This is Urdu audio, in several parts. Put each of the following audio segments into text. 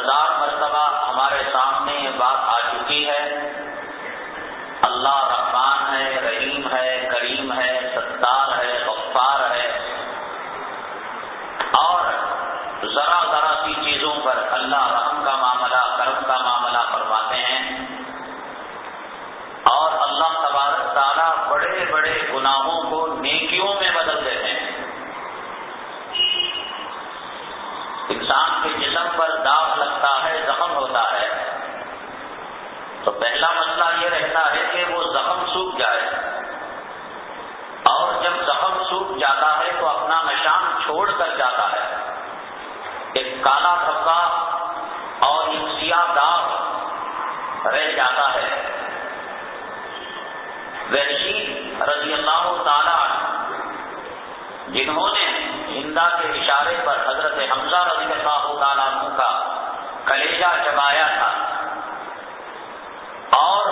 ہزار مرتبہ ہمارے سامنے یہ بات آ چکی ہے۔ اللہ رحمان ہے، رحیم ہے، کریم ہے، ستار ہے، غفار ہے۔ اور ذرا ذرا سی چیزوں پر اللہ کر جاتا ہے۔ ایک کالا دھبا اور ایک سیاہ داغ رہ جاتا ہے۔ وحشی رضی اللہ تعالی جنہوں نے ہندا کے اشارے پر حضرت حمزہ رضی اللہ تعالیٰ کا کلیجہ چبایا تھا اور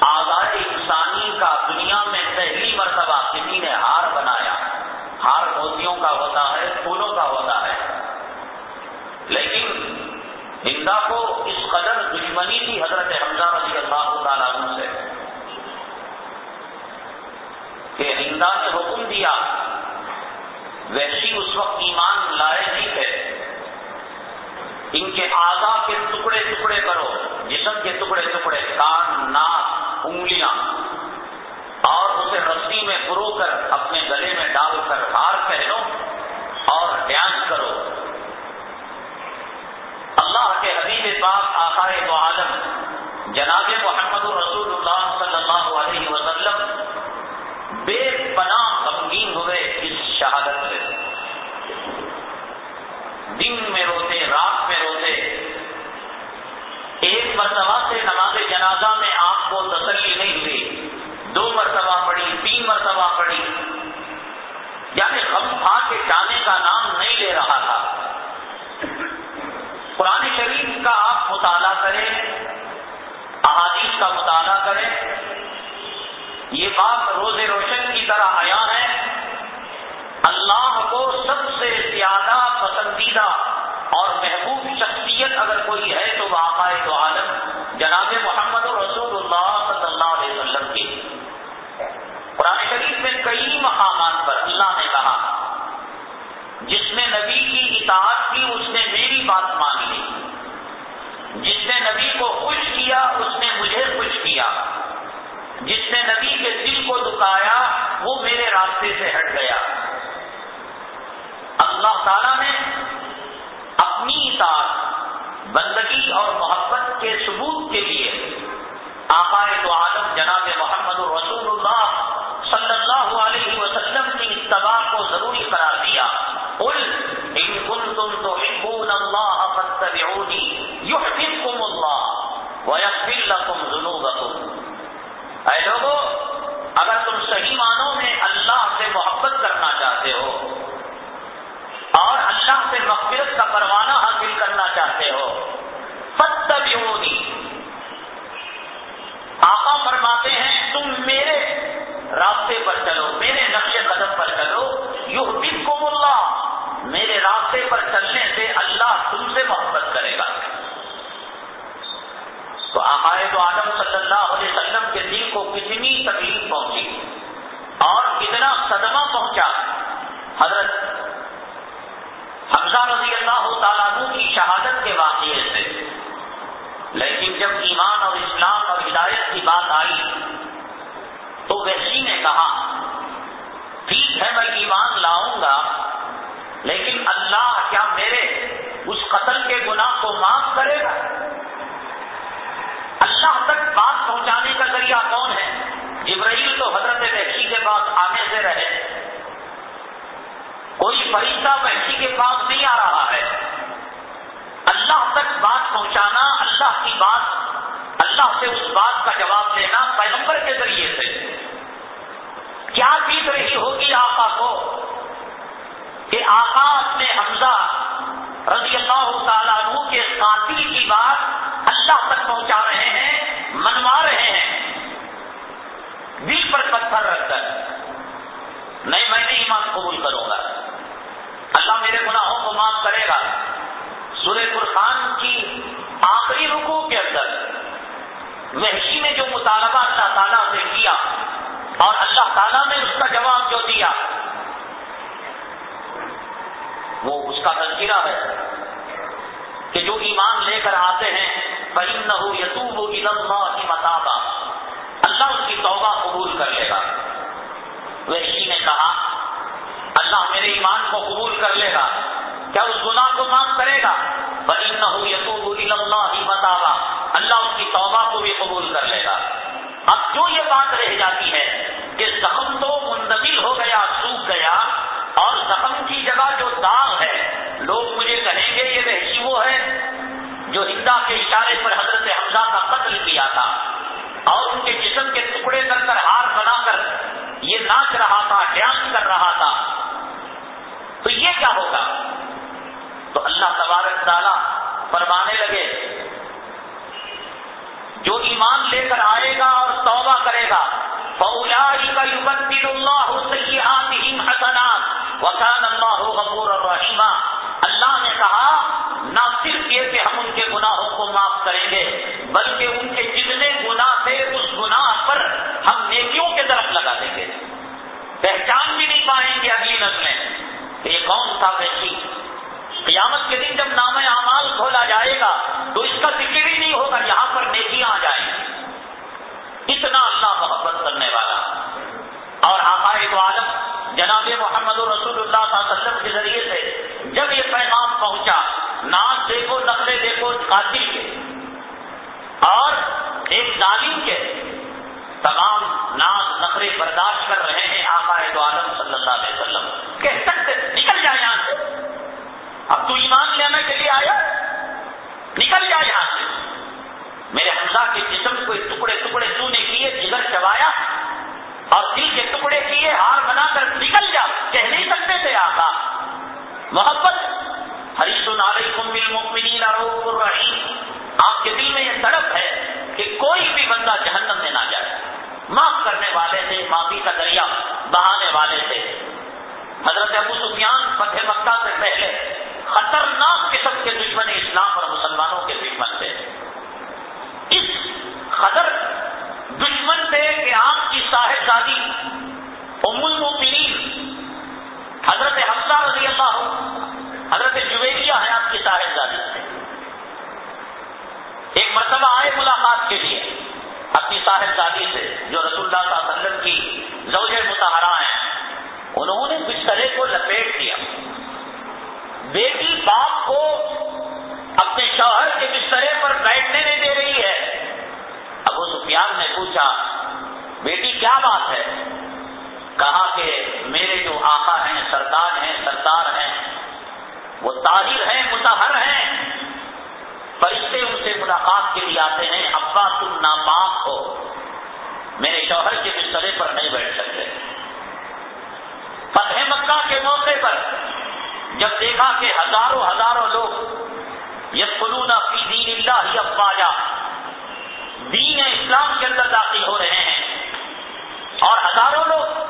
آزاد انسانی کا دنیا میں پہلی مرتبہ کسی نے ہار بنایا۔ ہار موتیوں کا ہوتا ہے، پھولوں کا ہوتا ہے۔ لیکن ہندا کو اس قدر دشمنی تھی حضرت حمزہ رضی اللہ تعالیٰ سے کہ ہندا نے حکم دیا ویسی اس وقت ایمان لائے نہیں تھے۔ ان کے آزا کے ٹکڑے ٹکڑے کرو، جسم کے ٹکڑے ٹکڑے، کان، ناک، انگلیاں۔ اسے رسی میں پرو کر، اپنے گلے میں ڈال کر ہار پہنو اور ڈانس کرو۔ اللہ کے حبیب پاک آخار تو عالم، جناب محمد رسول اللہ صلی اللہ علیہ وسلم، بے پناہ غمگین ہوئے اس شہادت سے۔ دن میں روتے، رات میں روتے۔ ایک مرتبہ سے نماز جنازہ میں آپ کو تسلی نہیں ہوئی، دو مرتبہ کے جانے کا نام نہیں لے رہا تھا۔ قرآن شریف کا آپ مطالعہ کریں، احادیث کا مطالعہ کریں، یہ بات روز روشن کی طرح آیا ہے۔ اللہ کو سب سے زیادہ پسندیدہ اور محبوب شخصیت اگر کوئی ہے تو وہ تو عالم۔ جناب محمد رسول اللہ صلی اللہ علیہ وسلم کی قرآن شریف میں کئی مقامات پر اللہ نے کہا جس نے نبی کی اطاعت کی اس نے میری بات مان لی جس نے نبی کو خوش کیا اس نے مجھے خوش کیا جس نے نبی کے دل کو دکھایا، وہ میرے راستے سے ہٹ گیا۔ اللہ تعالیٰ نے اپنی اطاعت، بندگی اور محبت کے ثبوت کے لیے آقائے تو عالم جناب محمد الرسول اللہ صلی اللہ علیہ وسلم کی اتباع کو ضروری قرار دیا قل ان کنتم تحبون اللہ فاتبعونی یحببکم اللہ ویغفر لکم ذنوبکم اے لوگوں اگر تم صحیح معنوں میں اللہ سے محبت کرنا چاہتے ہو اور اللہ سے مغفرت کا پروانہ حاصل کرنا چاہتے ہو فتبیونی آقا فرماتے ہیں، تم میرے راستے پر چلو، میرے نقش قدم پر چلو۔ یو بن اللہ، میرے راستے پر چلنے سے اللہ تم سے محبت کرے گا۔ تو آقائے تو آدم صلی اللہ علیہ وسلم کے دل کو کتنی تکلیف پہنچی اور کتنا صدمہ پہنچا حضرت حمزہ رضی اللہ تعالیٰ کی شہادت کے واقعے سے۔ لیکن جب ایمان اور اسلام اور ہدایت کی بات آئی، تو ویسی نے کہا، ٹھیک ہے میں ایمان لاؤں گا، لیکن اللہ کیا میرے اس قتل کے گناہ کو معاف کرے گا؟ اللہ تک بات پہنچانے کا ذریعہ کون ہے؟ جبرائیل تو حضرت وحشی کے پاس آنے سے رہے۔ کوئی فرشتہ وحشی کے پاس نہیں آ رہا ہے اللہ تک بات پہنچانا اللہ کی بات اللہ سے اس بات کا جواب دینا پیغمبر کے ذریعے سے۔ کیا چیز رہی ہوگی آقا کو؟ کہ آقا اپنے حمزہ رضی اللہ تعالیٰ عنہ کے قاتل کی بات اللہ تک پہنچا رہے ہیں، منوا رہے ہیں۔ دل پر پتھر رکھ کر۔ نہیں، میں نے ایمان قبول کروں گا۔ اللہ میرے گناہوں کو معاف کرے گا۔ سورہ قرآن کی آخری رکو کے اندر وحشی نے جو مطالبہ اللہ تعالیٰ سے کیا اور اللہ تعالیٰ نے اس کا جواب جو دیا، وہ اس کا تذکرہ ہے کہ جو ایمان لے کر آتے ہیں بہن نہ ہو یتوب کی متابہ اللہ اس کی توبہ قبول کر لے گا۔ وحشی نے کہا، اللہ میرے ایمان کو قبول کر لے گا۔ کیا اس گناہ کو معاف کرے گا؟ بنی نہ ہو یتوب اللہ ہی اللہ اس کی توبہ کو بھی قبول کر لے گا۔ اب جو یہ بات رہ جاتی ہے کہ زخم تو منتقل ہو گیا، سوکھ گیا اور زخم کی جگہ جو داغ ہے، لوگ مجھے کہیں گے یہ وحشی وہ ہے جو ہندا کے اشارے پر حضرت حمزہ کا قتل کیا تھا اور ان کے جسم کے ٹکڑے کر کر ہار بنا کر یہ ناچ رہا تھا ڈانس کر رہا تھا۔ تو یہ کیا ہوگا؟ تو اللہ تبارک تعالیٰ فرمانے لگے جو ایمان لے کر آئے گا اور توبہ کرے گا اللہ حسنات وسان اللہ غفور الرحیمہ اللہ نے کہا، نہ صرف یہ کہ ہم ان کے گناہوں کو معاف کریں گے، بلکہ ان کے جتنے گناہ تھے، اس گناہ پر ہم نیکیوں کے طرف لگا دیں گے۔ پہچان بھی نہیں پائیں گے اگلی نسلیں کہ یہ کون تھا ویسی قیامت کے دن جب نام اعمال کھولا جائے گا تو اس کا ذکر ہی نہیں ہوگا، یہاں پر نیکیاں آ جائیں۔ اتنا اللہ محبت کرنے والا۔ اور آقائے عالم جناب محمد رسول اللہ صلی اللہ علیہ وسلم کے ذریعے سے جب یہ پیغام پہنچا ناچ دیکھو، نقلے دیکھو، قاتل کے۔ اور ایک تعلیم کے تمام ناز پوچھا بیٹی، کیا بات ہے؟ کہا کہ میرے جو آقا ہیں، سردار ہیں سردار ہیں، وہ طاہر ہیں، متحر ہیں۔ فرشتے ان سے ملاقات کے لیے آتے ہیں۔ ابا، تم ناپاک ہو۔ میرے شوہر کے بسترے پر نہیں بیٹھ سکتے۔ فتح مکہ کے موقع پر جب دیکھا کہ ہزاروں ہزاروں لوگ یہ فلون فی دین اللہ ہی افواجا دین اسلام کے اندر داخل ہو رہے ہیں اور ہزاروں لوگ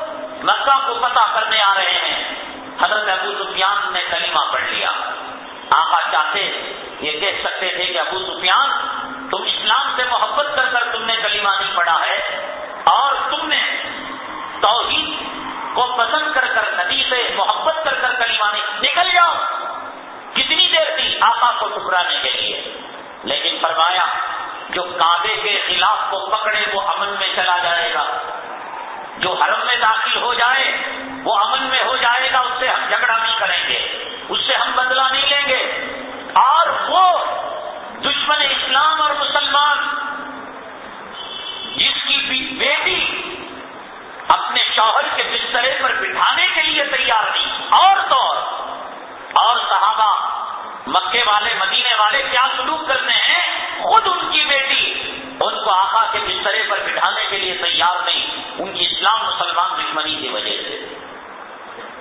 مکہ کو پتہ کرنے آ رہے ہیں۔ حضرت ابو سفیان نے کلمہ پڑھ لیا۔ آقا چاہتے یہ کہہ سکتے تھے کہ ابو سفیان، تم اسلام سے محبت کر کر تم نے کلیمہ نہیں پڑھا ہے اور تم نے توحید کو پسند کر کر، نبی سے محبت کر کر کلیمہ نہیں، نکل جاؤ۔ کتنی دیر تھی آقا کو ٹکرانے کے لیے۔ لیکن فرمایا جو کعبے کے خلاف کو پکڑے وہ امن میں چلا جائے گا۔ جو حرم میں داخل ہو جائے، وہ امن میں ہو جائے گا، اس سے ہم جھگڑا نہیں کریں گے۔ اس سے ہم بدلہ نہیں لیں گے۔ اور وہ دشمن اسلام اور مسلمان، جس کی بیٹی اپنے شوہر کے بسترے پر بٹھانے کے لیے تیار نہیں اور تو اور صحابہ مکے والے، مدینے والے کیا سلوک کرنے ہیں؟ خود ان کی بیٹی ان کو آقا کے بسترے پر بٹھانے کے لیے تیار نہیں، ان کی اسلام مسلمان دشمنی کی وجہ سے۔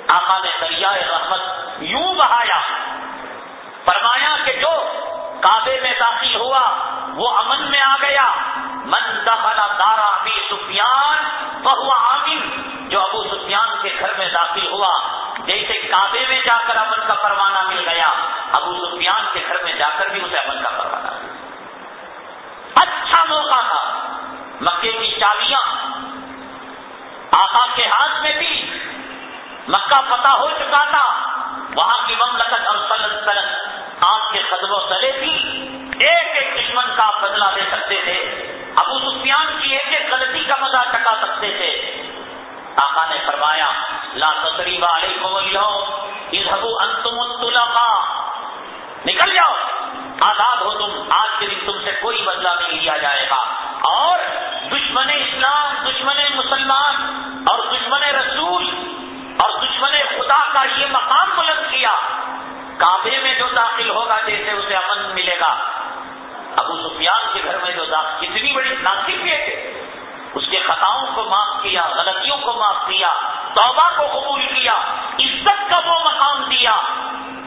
آقا نے دریائے رحمت یوں بہایا، فرمایا کہ جو کعبے میں داخل ہوا، وہ امن میں آ گیا۔ من دخل دارا ابھی سفیان بہو عامر جو ابو سفیان کے گھر میں داخل ہوا جیسے کعبے میں جا کر امن کا پروانہ مل گیا، ابو سفیان کے گھر میں جا کر بھی اسے امن کا پروانہ اچھا موقع تھا۔ مکے کی چابیاں آقا کے ہاتھ میں بھی مکہ فتح ہو چکا تھا۔ وہاں کی مملکت اور سلط آپ کے قدموں تلے تھی۔ ایک ایک دشمن کا بدلہ لے سکتے تھے۔ ابو سفیان کی ایک ایک غلطی کا مزہ چکا سکتے تھے۔ آقا نے فرمایا، لا تقریب علیکم اذهبوا انتم الطلقاء نکل جاؤ، آزاد ہو تم، آج کے دن تم سے کوئی بدلہ نہیں لیا جائے گا۔ اور دشمن اسلام، دشمن مسلمان اور دشمن رسول اور دشمن خدا کا یہ مقام بلند کیا۔ کعبے میں جو داخل ہوگا جیسے اسے امن ملے گا۔ ابو سفیان کے گھر میں جو داخل کتنی بڑی ناصر تھے اس کے خطاؤں کو معاف کیا، غلطیوں کو معاف کیا، توبہ کو قبول کیا، عزت کا وہ مقام دیا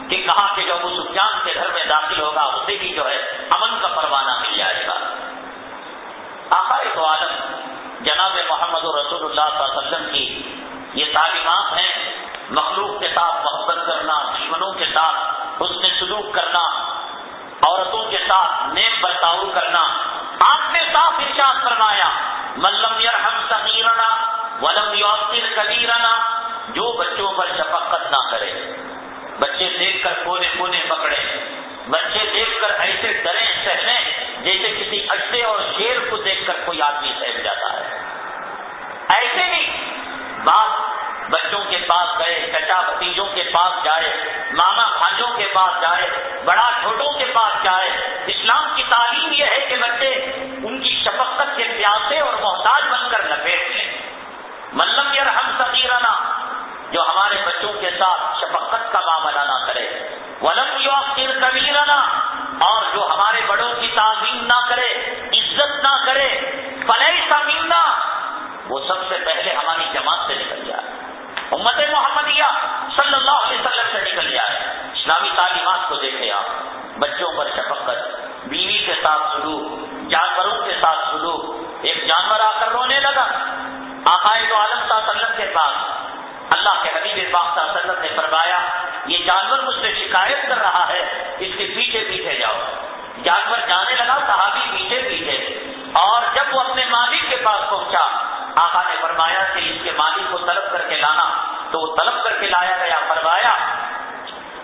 کہ کہا کہ جو ابو سفیان کے گھر میں داخل ہوگا، اسے بھی جو ہے امن کا پروانہ مل جائے گا۔ آخر تو عالم، جناب محمد رسول اللہ صلی اللہ علیہ وسلم کی یہ تعلیمات ہیں، مخلوق کے ساتھ محبت کرنا، دشمنوں کے ساتھ اس نے سلوک کرنا، عورتوں کے ساتھ نیک برتاؤ کرنا، آپ نے صاف ارشاد فرمایا۔ ملم یرحم صغیرنا ولم یوسر کبیرنا، جو بچوں پر شفقت نہ کرے۔ بچے دیکھ کر کونے کونے پکڑے۔ بچے دیکھ کر ایسے ڈرے سہنے جیسے کسی اڈے اور شیر کو دیکھ کر کوئی آدمی سہم جاتا ہے۔ ایسے نہیں باپ بچوں کے پاس گئے، چچا بتیجوں کے پاس جائے، ماما بھانجوں کے پاس جائے، بڑا چھوٹوں کے پاس جائے۔ اسلام کی تعلیم یہ ہے کہ بچے شفقت کے پیاسے اور محتاج بن کر لپیٹ لیں ملم یہ رحم سکیرانا جو ہمارے بچوں کے ساتھ شفقت کا معاملہ نہ کرے۔ ولم یو کبیرانا اور جو ہمارے بڑوں کی تعظیم نہ کرے، عزت نہ کرے فلح سا وہ سب سے پہلے ہماری جماعت سے نکل جائے۔ امت محمدیہ صلی اللہ علیہ وسلم سے نکل جائے۔ اسلامی تعلیمات کو دیکھے آپ۔ بچوں پر شفقت بیوی کے ساتھ سلوک جانوروں کے ساتھ سلوک ایک جانور آ کر رونے لگا۔ آقائے عقائد عالم صلی اللہ علیہ وسلم کے پاس اللہ کے حبیب پاک صلی اللہ علیہ وسلم نے فرمایا، یہ جانور مجھ سے شکایت کر رہا ہے، اس کے پیچھے پیچھے جاؤ۔ جانور جانے لگا، صحابی پیچھے پیچھے۔ اور جب وہ اپنے مالک کے پاس پہنچا، آقا نے فرمایا کہ اس کے مالک کو طلب کر کے لانا۔ تو وہ طلب کر کے لایا گیا، فرمایا،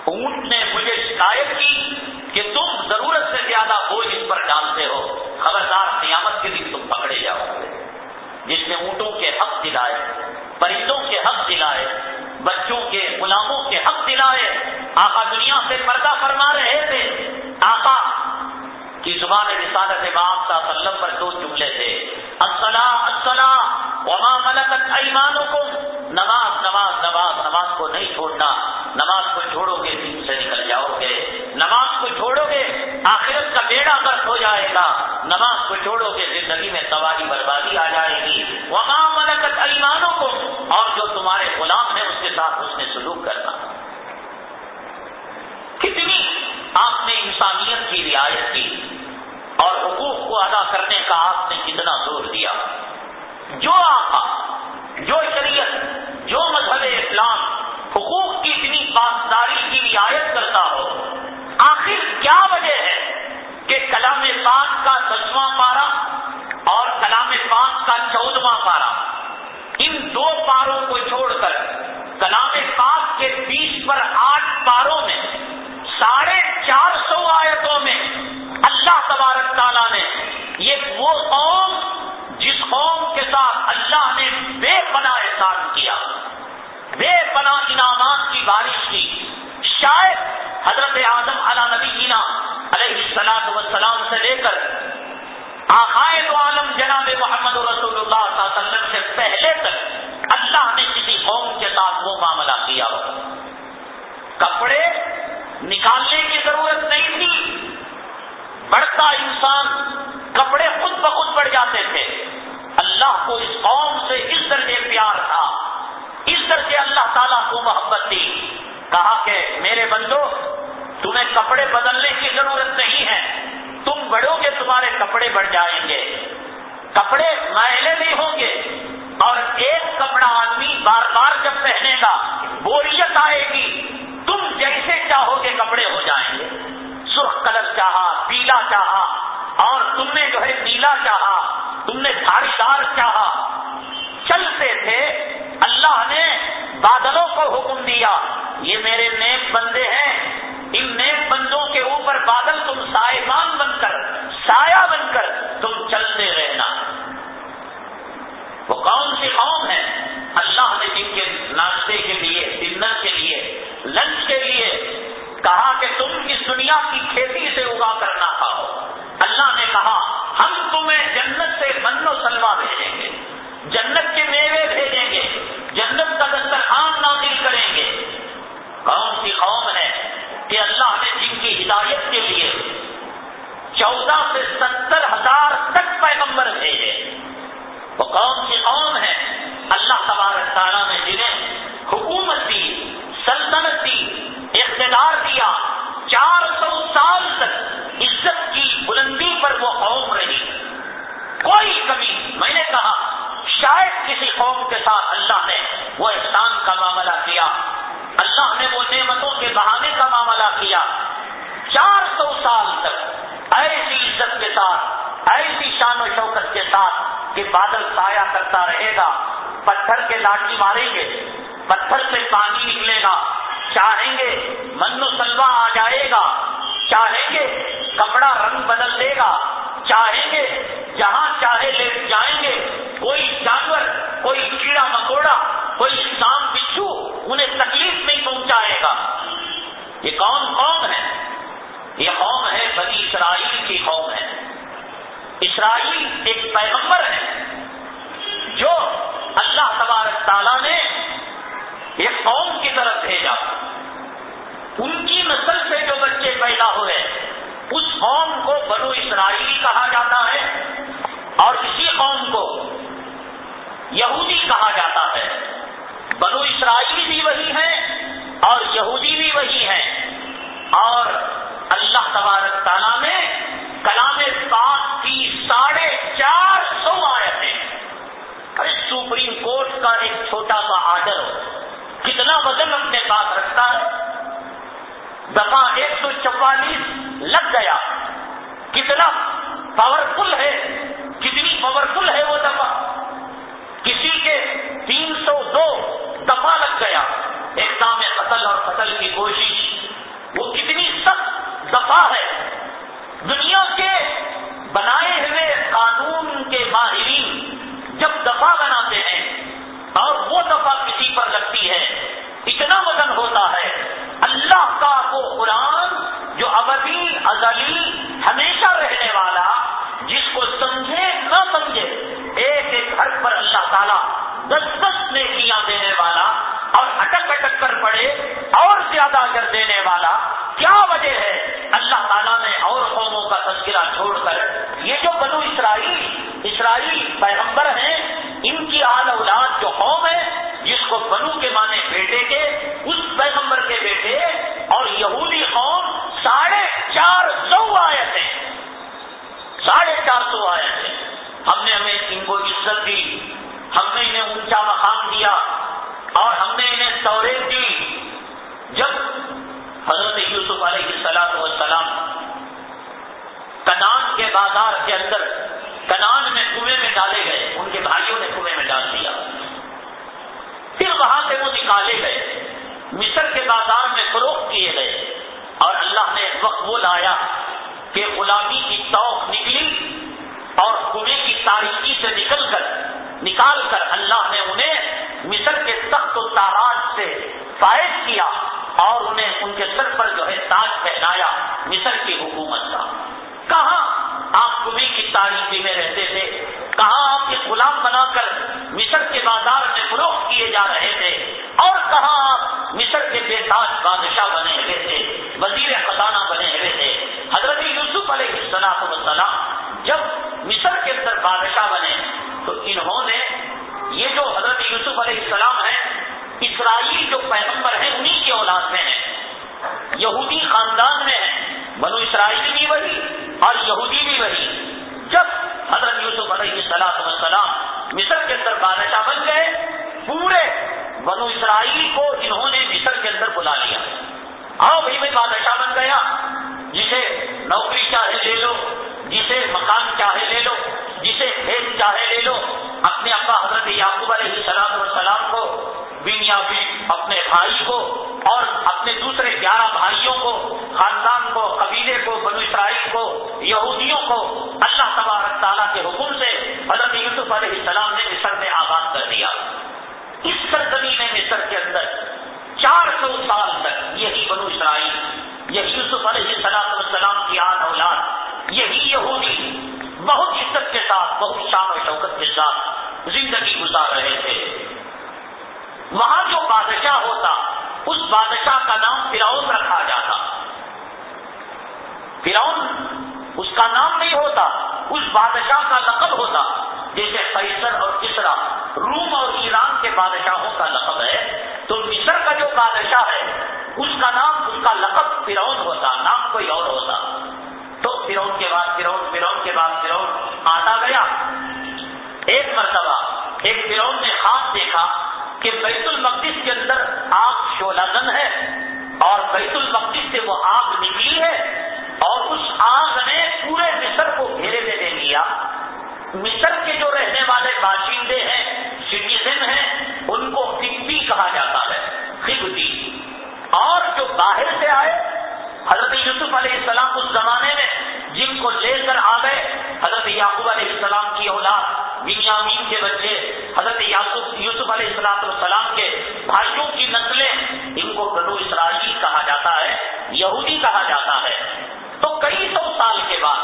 اونٹ نے مجھے شکایت کی کہ تم ضرورت سے زیادہ بوجھ اس پر ڈالتے ہو۔ خبردار، قیامت کے دن تم پکڑے جاؤ گے جس نے اونٹوں کے حق دلائے پرندوں کے حق دلائے، بچوں کے غلاموں کے حق دلائے۔ آقا دنیا سے پردہ فرما رہے تھے۔ آقا کی زبان رسالت امام صلی اللہ وسلم پر دو جملے تھے۔ وما ملکت ایمانوں کو نماز نماز نماز نماز کو نہیں چھوڑنا۔ نماز کو چھوڑو گے، دین سے نکل جاؤ گے۔ نماز کو چھوڑو گے۔ آخرت کا بیڑا برف ہو جائے گا۔ نماز کو چھوڑو گے زندگی میں تباہی بربادی آ جائے گی۔ وما ملکت ایمانوں کو اور جو تمہارے غلام ہیں، اس کے ساتھ اس نے سلوک کرنا۔ کتنی آپ نے انسانیت کی رعایت کی اور حقوق کو ادا کرنے کا آپ نے کتنا زور دیا۔ جو آقا، جو شریعت، جو مذہب اسلام حقوق کی اتنی پاسداری کی رعایت کرتا ہو آخر کیا وجہ ہے کہ کلام پاک کا دسواں پارا اور کلام پاک کا چودواں پارا؟ ان دو پاروں کو چھوڑ کر کلام پاک کے بیس پر آٹھ پاروں میں، ساڑھے چار سو آیتوں میں اللہ تبارک تعالیٰ نے یہ وہ قوم جس قوم کے ساتھ اللہ نے بے پناہ احسان کیا، بے پناہ انعامات کی بارش کی۔ شاید حضرت اعظم علی نبی جینا علیہ السلاط وسلام سے لے کر آخائے عالم جناب محمد رسول اللہ صلی اللہ علیہ وسلم سے پہلے تک اللہ نے کسی قوم کے ساتھ وہ معاملہ کیا ہو۔ کپڑے نکالنے کی ضرورت نہیں تھی۔ بڑھتا انسان کپڑے خود بخود بڑھ جاتے تھے۔ اللہ کو اس قوم سے اس درجے پیار تھا۔ اس درجے اللہ تعالیٰ کو محبت دی کہا کہ میرے بندو، تمہیں کپڑے بدلنے کی ضرورت نہیں ہے۔ تم بڑھو گے تمہارے کپڑے بڑھ جائیں گے۔ کپڑے میلے بھی ہوں گے۔ اور ایک کپڑا آدمی بار بار جب پہنے گا، بوریت آئے گی۔ چودہ سے ستر ہزار تک پیغمبر بھیجے۔ لاٹھی ماریں گے پتھر سے پانی نکلے گا چاہیں گے من و سلوا آ جائے گا چاہیں گے کپڑا رنگ بدل دے گا چاہیں گے جہاں چاہے لے جائیں گے کوئی جانور کوئی کیڑا مکوڑا کوئی سام بچھو انہیں تکلیف نہیں پہنچائے گا یہ کون قوم ہے یہ قوم ہے بنی اسرائیل کی قوم ہے اسرائیل ایک پیغمبر ہے جو اللہ تبارک تعالیٰ نے ایک قوم کی طرف بھیجا ان کی نسل سے جو بچے پیدا ہوئے اس قوم کو بنو اسرائیلی کہا جاتا ہے اور اسی قوم کو یہودی کہا جاتا ہے بنو اسرائیلی بھی وہی ہیں اور یہودی بھی وہی ہیں اور اللہ تبارک تعالیٰ نے کلام پاک کی ساڑھے چار سو آئے تھے ارے سپریم کورٹ کا ایک چھوٹا سا آرڈر ہو کتنا وزن اپنے پاس رکھتا ہے دفعہ ایک سو چوالیس لگ گیا کتنا پاورفل ہے کتنی پاورفل ہے وہ دفعہ کسی کے تین سو دو گیا۔ ایک قتل اور قتل کی کوشش۔ وہ کتنی سخت دفعہ ہے۔ دنیا کے بنائے ہوئے قانون کے ماہرین جب دفاع بناتے ہیں اور وہ دفعہ کسی پر لگتی ہے، اتنا وزن ہوتا ہے۔ اللہ کا وہ قرآن جو ابدی، ازلی، ہمیشہ رہنے والا، جس کو سمجھے نہ سمجھے، ایک ایک گھر پر اللہ تعالیٰ دس دس نے کیا دینے والا اور اٹک اٹک کر پڑے اور زیادہ کر دینے والا کیا وجہ ہے؟ اللہ تعالیٰ نے اور قوموں کا تذکرہ چھوڑ کر یہ جو بنو اسرائیل اسرائیل پیغمبر ہیں، ان کی آل اولاد جو قوم ہے، جس کو بنو کے مانے بیٹے کے، اس پیغمبر کے بیٹے اور یہودی قوم ساڑھے چار سو آئے تھے ساڑھے چار سو آئے تھے ہم نے ہمیں ان کو عزت دی، ہم نے انہیں اونچا مقام دیا اور ہم نے انہیں سوریج دی۔ جب حضرت یوسف علیہ السلام وسلام کنان کے بازار کے اندر کنان میں کنویں میں ڈالے گئے، ان کے بھائیوں نے کنویں میں ڈال دیا۔ پھر وہاں سے وہ نکالے گئے۔ مصر کے بازار میں فروخت کیے گئے۔ اور اللہ نے وقت وہ لایا کہ غلامی کی توق نکلی اور کنویں کی تاریخی سے نکل کر نکال کر اللہ نے انہیں مصر کے تخت و تاراج سے فائد کیا اور انہیں ان کے سر پر جو ہے تاج پہنایا مصر کی حکومت کا۔ کہاں آپ کنویں کی تاریخی میں رہتے تھے؟ کہاں آپ کے غلام بنا کر مصر کے بازار میں فروخت کیے جا رہے تھے؟ اور کہاں آپ مصر کے بے تاج بادشاہ بنے ہوئے تھے؟ وزیر خزانہ بنے ہوئے تھے؟ حضرت یوسف علیہ السلام وسلام جب مصر کے اندر بادشاہ بنے تو انہوں نے یہ جو حضرت یوسف علیہ السلام ہیں، اسرائیل جو پیغمبر ہیں، انہی کی اولاد میں ہیں۔ یہودی خاندان میں ہیں، بنو اسرائیل بھی وہی، اور یہودی بھی وہی۔ جب حضرت یوسف علیہ السلام وسلام مصر کے اندر بادشاہ بن گئے، پورے بنو اسرائیل کو انہوں نے مصر کے اندر بلا لیا۔ آؤ بھائی، میں بادشاہ بن گیا، جسے نوکری چاہے لے لو، جسے مکان چاہے لے لو جسے کھیت چاہے لے لو، اپنے ابا حضرت یعقوب علیہ السلام وسلام کو بنیابی اپنے بھائی کو، اور اپنے دوسرے گیارہ بھائیوں کو، خاندان کو، قبیلے کو، بنو اسرائیل کو، یہودیوں کو، اللہ تبارک تعالیٰ کے حکم سے حضرت یوسف علیہ السلام ساتھ بہت شان و شوکت کے ساتھ زندگی گزار رہے تھے۔ وہاں جو بادشاہ ہوتا، اس بادشاہ کا نام فرعون رکھا جاتا۔ فرعون اس کا نام نہیں ہوتا، اس بادشاہ کا لقب ہوتا۔ جیسے قیصر اور کسرا، روم اور ایران کے بادشاہوں کا لقب ہے۔ تو مصر کا جو بادشاہ ہے، اس کا نام، اس کا لقب فرعون ہوتا، نام کوئی اور ہوتا۔ تو فرعون کے بعد، فرعون فرعون کے بعد، فرعون۔ آتا گیا۔ ایک مرتبہ ایک فرعون نے خواب دیکھا کہ بیت المقدس کے اندر آگ شولہ گن ہے اور بیت المقدس سے وہ آگ نکلی ہے اور اس آگ نے پورے مصر کو گھیرے میں دے لیا مصر کے جو رہنے والے باشندے ہیں سٹیزن ہیں، ان کو فکبی کہا جاتا ہے فکبی اور جو باہر سے آئے، حضرت یوسف علیہ السلام اس زمانے میں جن کو لے کر آ گئے۔ حضرت یعقوب علیہ السلام کی اولاد، بنیامین کے بچے، حضرت یاسف یوسف علیہ السلام السلام کے بھائیوں کی نسلیں، ان کو بنو اسرائیل کہا جاتا ہے، یہودی کہا جاتا ہے۔ تو کئی سو سال کے بعد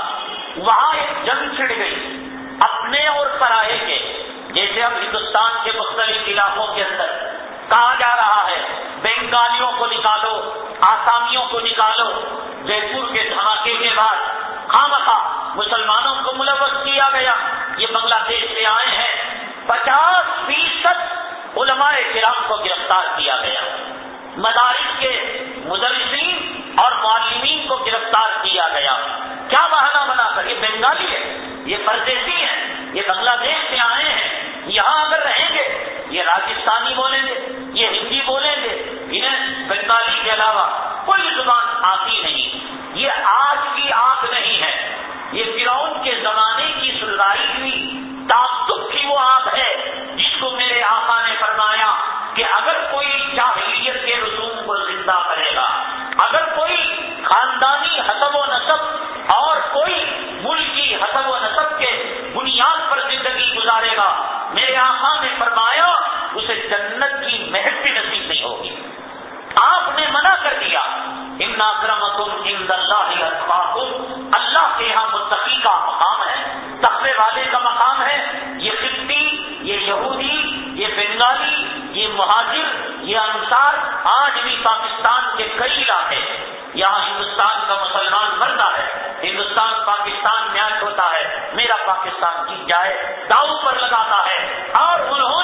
وہاں ایک جنگ چھڑ گئی۔ اپنے اور پرائے کے، جیسے اب ہندوستان کے مختلف علاقوں کے اندر کہا جا رہا ہے، بنگالیوں کو نکالو، آسامیوں کو نکالو، جے پور کے دھماکے کے بعد خامخا مسلمانوں کو ملوث کیا گیا۔ یہ بنگلہ دیش سے آئے ہیں۔ پچاس فیصد علماء کرام کو گرفتار کیا گیا۔ مدارس کے مدرسین اور معلمین کو گرفتار کیا گیا۔ کیا بہانہ بنا کر؟ یہ بنگالی ہے، یہ پردیسی ہے، یہ بنگلہ دیش سے آئے ہیں۔ یہاں اگر رہیں گے، یہ راجستھانی بولیں گے، یہ ہندی بولیں گے، انہیں بنگالی کے علاوہ کوئی زبان آتی نہیں۔ یہ آج کی آنکھ یہ فراؤن کے زمانے کی سلائی ہوئی تعصب کی وہ آپ ہے، جس کو میرے آقا نے فرمایا کہ اگر کوئی جاہلیت کے رسوم کو زندہ کرے گا، اگر کوئی خاندانی حسب و نصب اور کوئی ملکی حسب و نصب کے بنیاد پر زندگی گزارے گا۔ میرے آقا نے فرمایا، اسے جنت کی محب بھی نصیب نہیں ہوگی۔ آپ نے منع کر دیا امنا کرم تم امد اللہ اللہ پاکستان میچ ہوتا ہے میرا پاکستان جیت جائے داؤ پر لگاتا ہے اور انہوں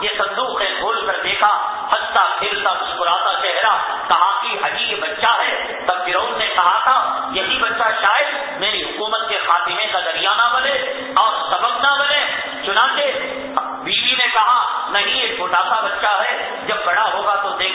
یہ صندوق ہے کھول کر دیکھا، ہنستا، کھیلتا، مسکراتا چہرہ، کہا کہ عجیب بچہ ہے۔ تب فرون نے کہا تھا، یہی بچہ شاید میری حکومت کے خاتمے کا ذریعہ نہ بنے اور سبق نہ بنے۔ چنانچہ بیوی نے کہا، نہیں، یہ چھوٹا سا بچہ ہے، جب بڑا ہوگا تو دیکھ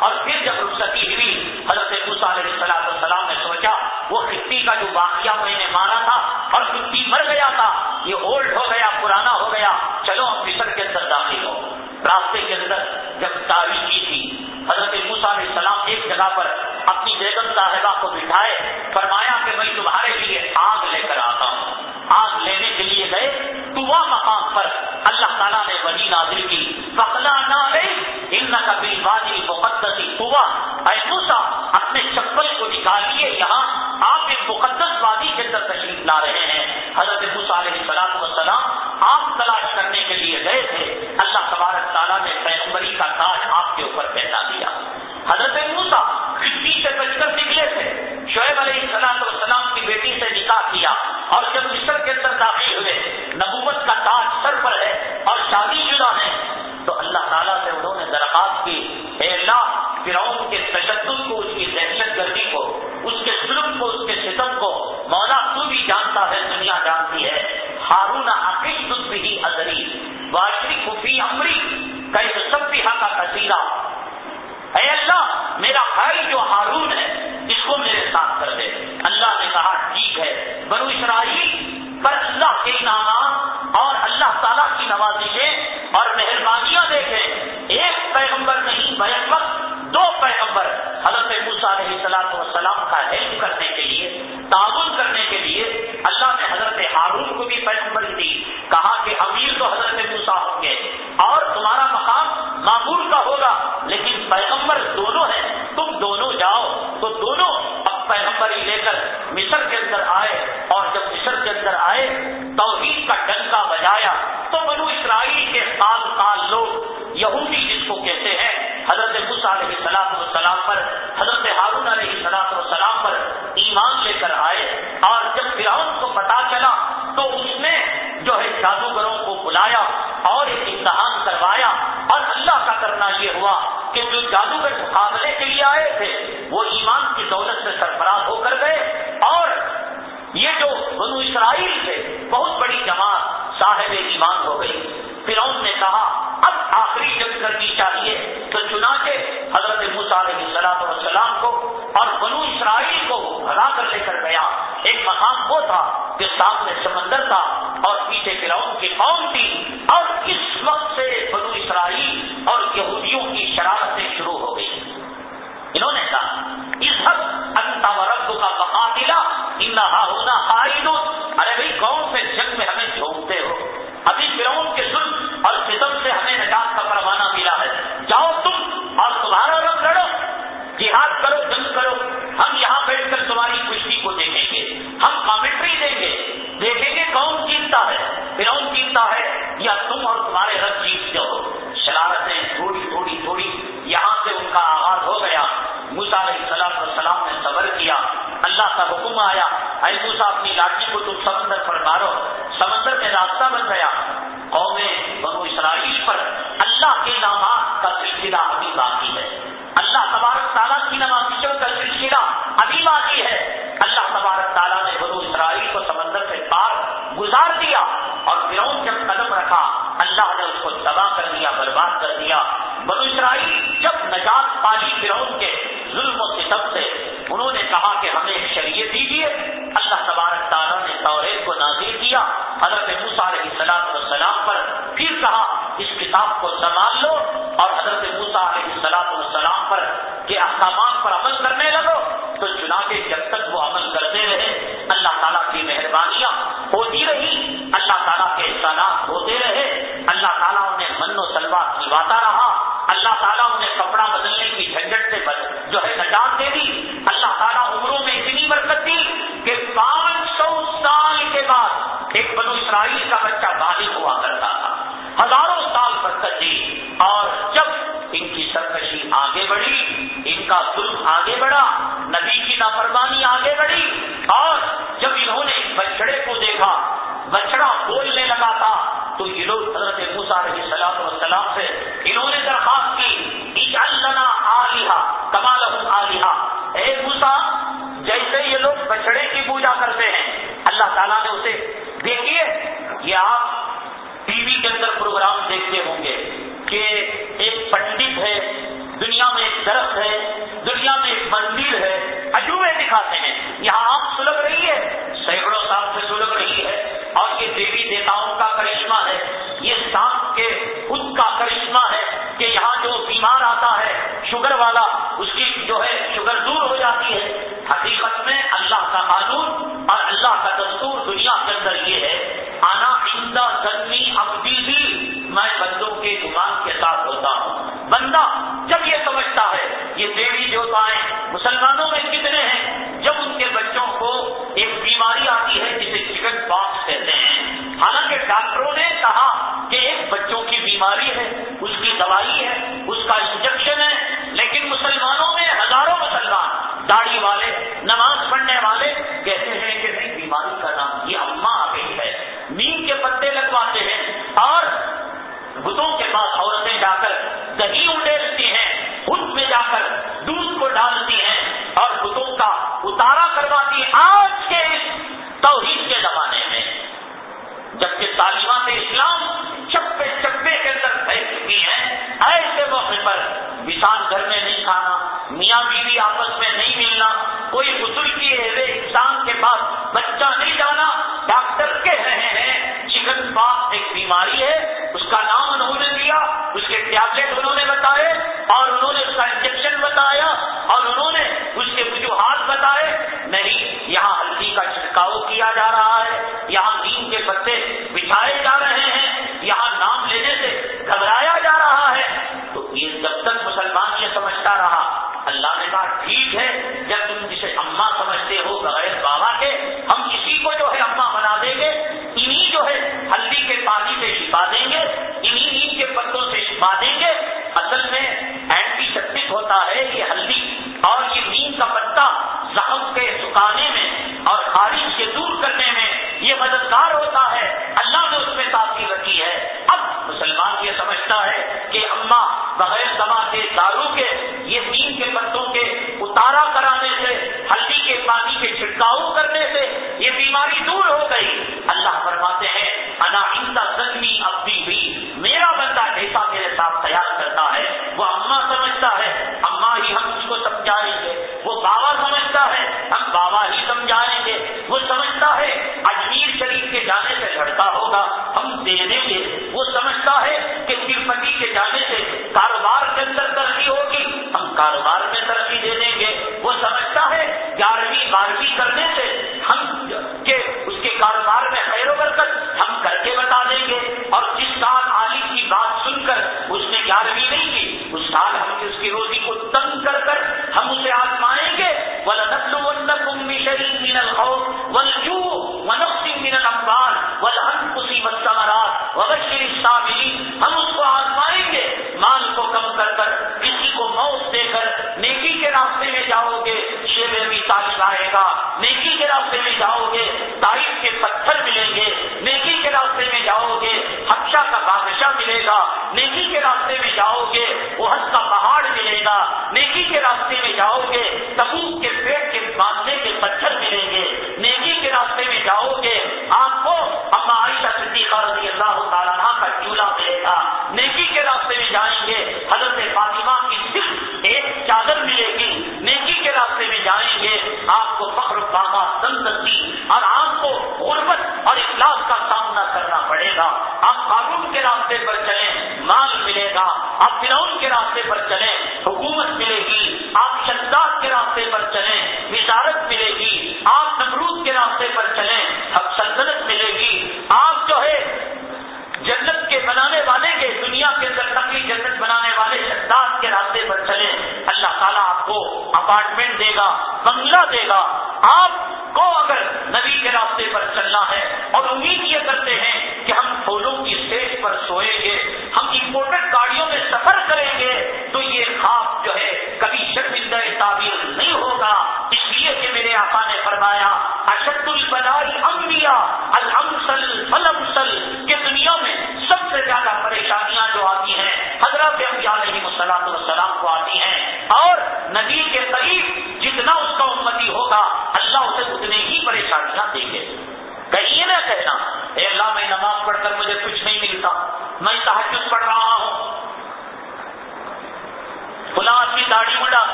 اور پھر جب رخصتی ہوئی، حضرت موسیٰ علیہ السلام السلام نے سوچا، وہ خطی کا جو واقعہ میں نے مانا تھا اور خطی مر گیا تھا، یہ اولڈ ہو گیا، پرانا ہو گیا۔ اسرائیل کو بھگا کر لے کر گیا۔ ایک مقام وہ تھا کہ سامنے سمندر تھا اور پیچھے گراؤنڈ کی قوم تھی۔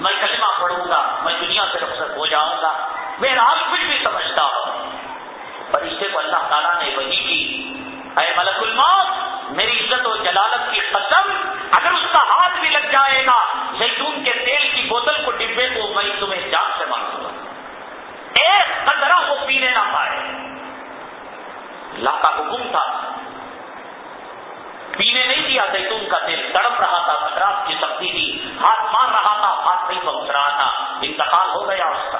میں کلمہ پڑھوں گا، میں دنیا سے رخصت ہو جاؤں گا، میں رات کچھ بھی سمجھتا ہوں۔ فرشتے کو اللہ تعالیٰ نے وہی کی۔ اے ملک الموت، میری عزت و جلالت کی قسم، اگر اس کا ہاتھ بھی لگ جائے گا، زیتون کے تیل کی بوتل کو ڈبے کو، میں تمہیں جان سے مانگوں گا۔ ایک قدرہ کو پینے نہ پائے۔ اللہ کا حکم تھا پینے نہیں دیا زیتون کا تیل تڑپ رہا تھا خطرات کی سختی تھی۔ ہاتھ مار رہا تھا، ہاتھ نہیں پہنچ رہا تھا۔ انتقال ہو گیا اس کا۔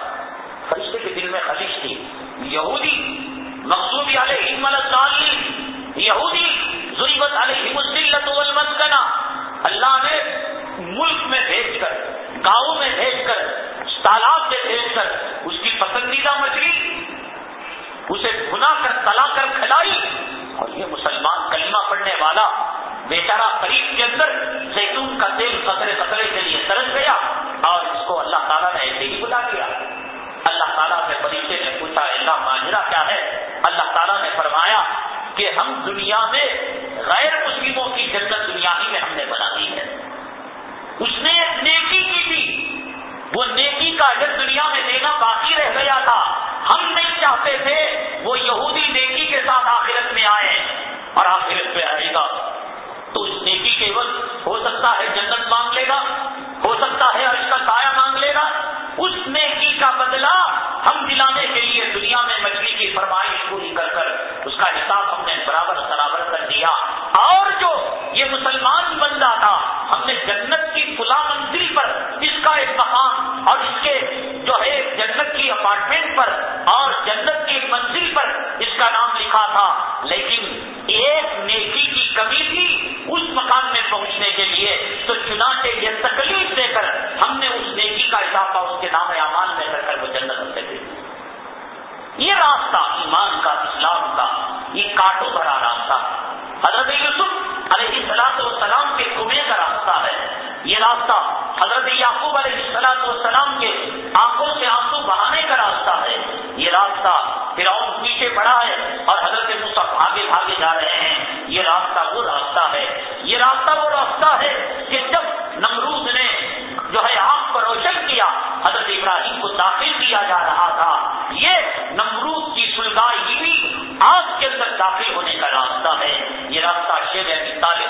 فرشتے کے دل میں خلیش تھی۔ یہودی مقصوبی علیہ یہودی ظلمت علیہ مسلط والمسکنہ۔ اللہ نے ملک میں بھیج کر، گاؤں میں بھیج کر، تالاب میں بھیج کر اس کی پسندیدہ مچھلی، اسے بھنا کر تلا کر کھلائی۔ اور یہ مسلمان کلمہ پڑھنے والا بیچارہ فریق کے اندر زیتون کا تیل قطرے قطرے کے لیے سرج گیا اور اس کو اللہ تعالیٰ نے ایسے ہی بلا دیا۔ اللہ تعالیٰ سے فریقے نے پوچھا اللہ ماجرا کیا ہے؟ اللہ تعالیٰ نے فرمایا کہ ہم دنیا میں غیر مسلموں کی جنت دنیا ہی میں ہم نے بنا دی ہے۔ اس نے نیکی کی تھی۔ وہ نیکی کا اجر دنیا میں دینا باقی رہ گیا تھا۔ ہم نہیں چاہتے تھے وہ یہودی نیکی کے ساتھ آخرت میں آئے اور آخرت میں آئے گا۔ اس ہو سکتا ہے، جنت مانگ لے گا، ہو سکتا ہے اس کا سایہ مانگ لے گا۔ اس نیکی کا بدلہ ہم دلانے کے لیے دنیا میں مچھلی کی فرمائش پوری کر کر اس کا حساب ہم نے برابر برابر کر دیا۔ اور جو یہ مسلمان بندہ تھا، ہم نے جنت کی کھلا منزل پر اس کا ایک مقام اور اس کے جو ہے جنت کی اپارٹمنٹ پر اور جنت کی منزل پر اس کا نام لکھا تھا۔ لیکن ایک نیکی کی کمی اس مکان میں پہنچنے کے لیے، تو چنانچہ یہ تکلیف دے کر ہم نے اس نیکی کا اضافہ اس کے نام امان میں کر کر وہ جنت سے دے یہ راستہ ایمان کا، اسلام کا، یہ کاٹو بھرا راستہ۔ حضرت یوسف علیہ السلام کے کنویں کا راستہ ہے۔ یہ راستہ حضرت یعقوب علیہ السلاط والسلام کے آنکھوں سے آنسو بہانے کا راستہ ہے۔ یہ راستہ پھر پیچھے پڑا ہے اور حضرت مصحف آگے بھاگے جا رہے ہیں۔ یہ راستہ وہ راستہ ہے۔ یہ راستہ وہ راستہ ہے کہ جب نمرود نے جو ہے آنکھ کو روشن کیا، حضرت ابراہیم کو داخل کیا جا رہا تھا، یہ نمرود کی سلگائی ہوئی آنکھ کے اندر داخل ہونے کا راستہ ہے۔ یہ راستہ شیر طالب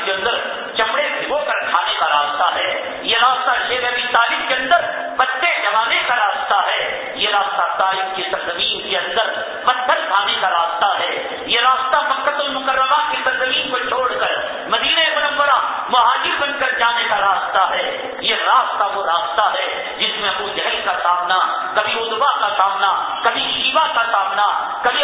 کا وہ راستہ ہے جس میں ابو جہل کا سامنا، کبھی ادبا کا سامنا، کبھی شیوا کا سامنا، کبھی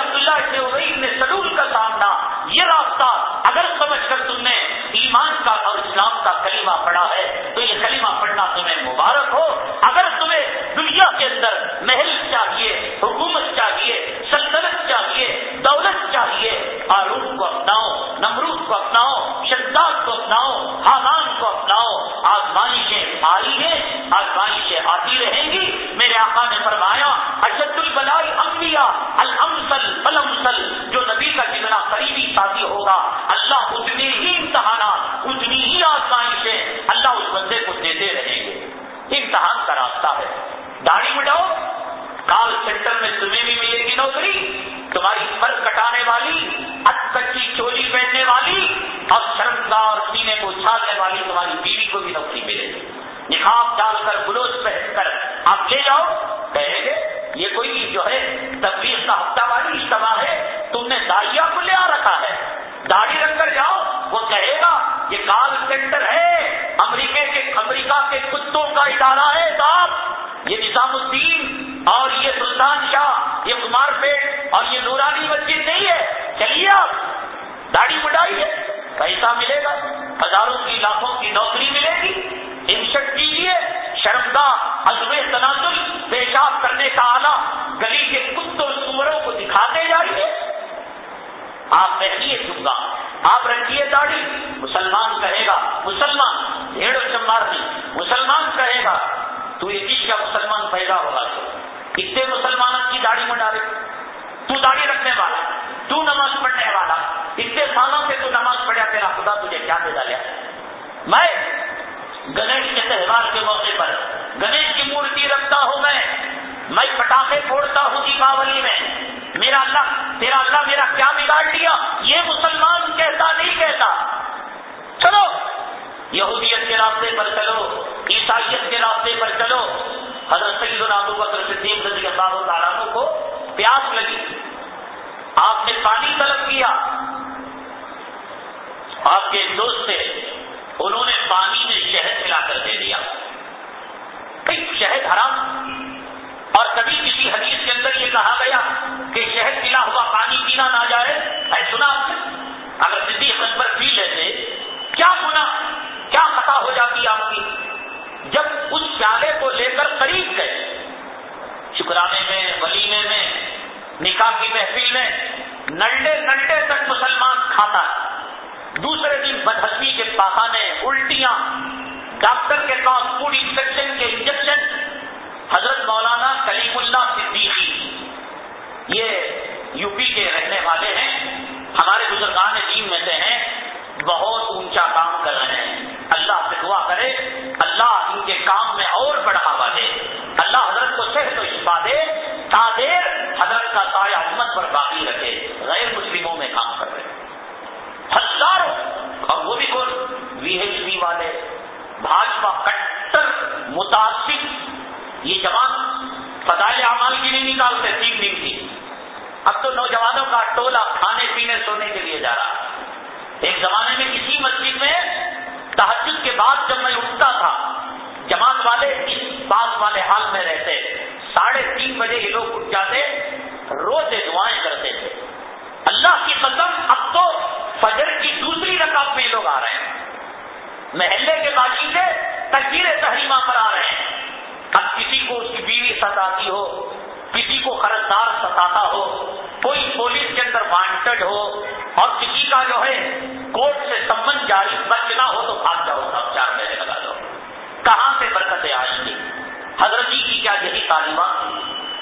دوست تھے، انہوں نے پانی میں شہد ملا کر دے دیا۔ شہد حرام۔ اور کبھی کسی حدیث کے اندر یہ کہا گیا کہ شہد ملا ہوا پانی پینا نہ جائے۔ سنا آپ سے اگر صدی اکبر پی لیتے، کیا گنا کیا خطا ہو جاتی آپ کی؟ جب اس پیالے کو لے کر قریب گئے، شکرانے میں، ولیمے میں، نکاح کی محفل میں ننڈے ننڈے تک مسلمان کھاتا ہے۔ دوسرے دن بدہسی کے پاخانے، الٹیاں، ڈاکٹر کے پاس فوڈ انفیکشن کے انجیکشن، حضرت مولانا کلیم اللہ صدیقی، یہ یو پی کے رہنے والے ہیں، ہمارے بزرگان دین میں سے ہیں، بہت اونچا کام کر رہے ہیں۔ اللہ سے دعا کرے، اللہ ان کے کام میں اور بڑھاوا دے۔ اللہ حضرت کو صحت و شفا دے تادیر حضرت باقی رکھے، غیر مسلموں میں کام کر رہے۔ ہیں ہزاروں اور وہ بھی کون؟ وی ایچ پی والے، بھاجپا کٹر متاثر یہ جوان فضائل اعمال کی نہیں نکالتے، تین دن کی۔ اب تو نوجوانوں کا ٹولہ کھانے، پینے، سونے کے لیے جا رہا۔ ایک زمانے میں کسی مسجد میں تحجد کے بعد جب میں اٹھتا تھا، جماعت والے اس پاس والے حال میں رہتے۔ ساڑھے تین بجے یہ لوگ اٹھ جاتے روز دعائیں کرتے تھے۔ اللہ کی قسم، اب تو فجر کی دوسری رقاب میں لوگ آ رہے ہیں۔ محلے کے باشندے تقبیر تحریمہ پر آ رہے ہیں۔ اب کسی کو اس کی بیوی ستاتی ہو، کسی کو قرضدار ستاتا ہو، کوئی پولیس کے اندر وانٹڈ ہو اور کسی کا جو ہے کورٹ سے سمن جاری بچنا ہو تو بھاگ جاؤ سب چار مہینے لگا دو۔ کہاں سے برکتیں آئیں گی؟ حضرت جی کی کیا یہی تعلیمات؟